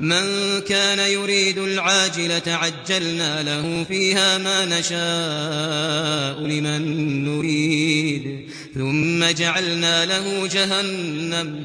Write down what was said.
من كان يريد العاجلة عجلنا له فيها ما نشاء لمن نريد. ثم جعلنا له جهنم